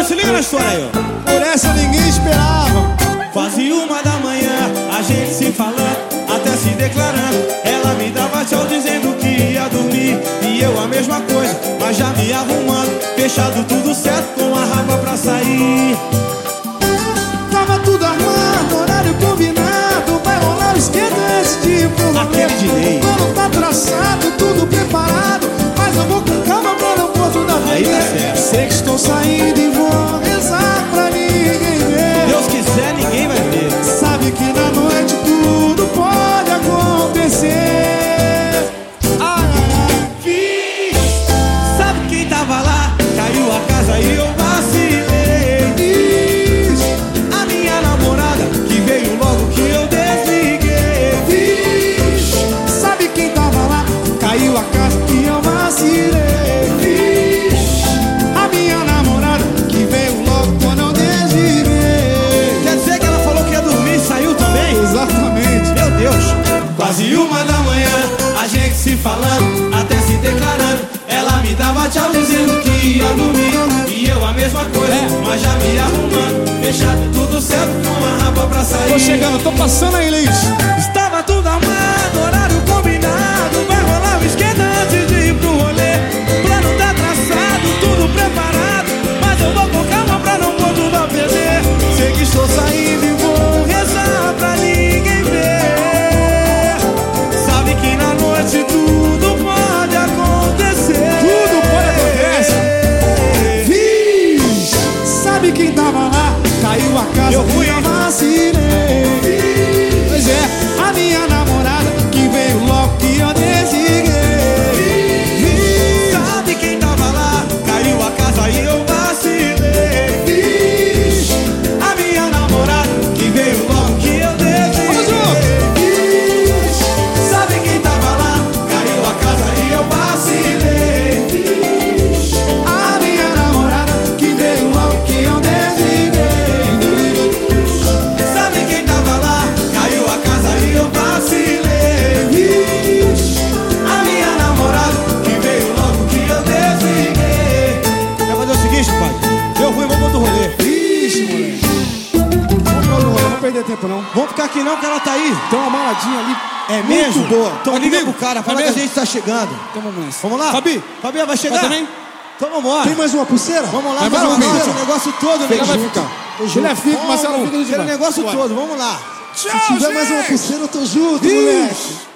Agora se liga na história aí, ó. Por essa ninguém esperava. Quase uma da manhã, a gente se falando, até se declarando. Ela me dava tchau dizendo que ia dormir. E eu a mesma coisa, mas já me arrumando. Fechado tudo certo, com a raba pra sair. Tava tudo armado, horário combinado. Vai rolar o esquenta pro rolê. Aquele de lei. O plano tá traçado, tudo preparado. Mas eu vou com calma pra não pôr tudo a Aí tá perder. certo. Sei que estou saindo Quase uma da manhã, a gente se falando, até se declarando. Ela me dava tchau dizendo que ia dormir. E eu a mesma coisa, mas já me arrumando. Fechado tudo certo, com a raba pra sair. Tô chegando, tô passando aí, Liz. así tempo não. Vamos ficar aqui não, que ela tá aí. Tem uma maladinha ali. É Muito mesmo? boa. Então liga pro cara, fala Vai que a gente tá chegando. Então vamos nessa. Vamos lá? Fabi, Fabi, vai chegar? vai também? Então vambora. Tem mais uma pulseira? Vamos lá, vamos lá. Esse negócio todo, Ela vai né? ficar. Ele fica, Marcelo fica Aquele negócio todo, vamos lá. Se tiver mais uma pulseira, eu tô junto, moleque.